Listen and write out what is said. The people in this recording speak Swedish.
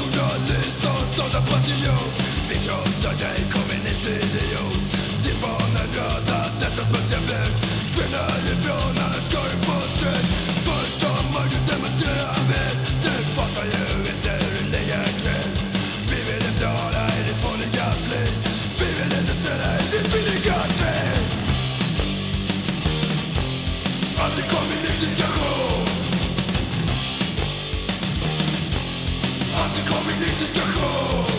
Nationalist och stolt patriot Vi krossar dig kommunistidiot Din vana röda, detta smutsiga blod Kvinnor härifrån, annars ska du få stryk Först har du demonstrera med Du fattar ju inte hur det ligger till Vi vill inte ha dig i ditt fåniga fly Vi vill inte se dig i ditt villiga svin Antikommunistisk aktion. Granicy strachu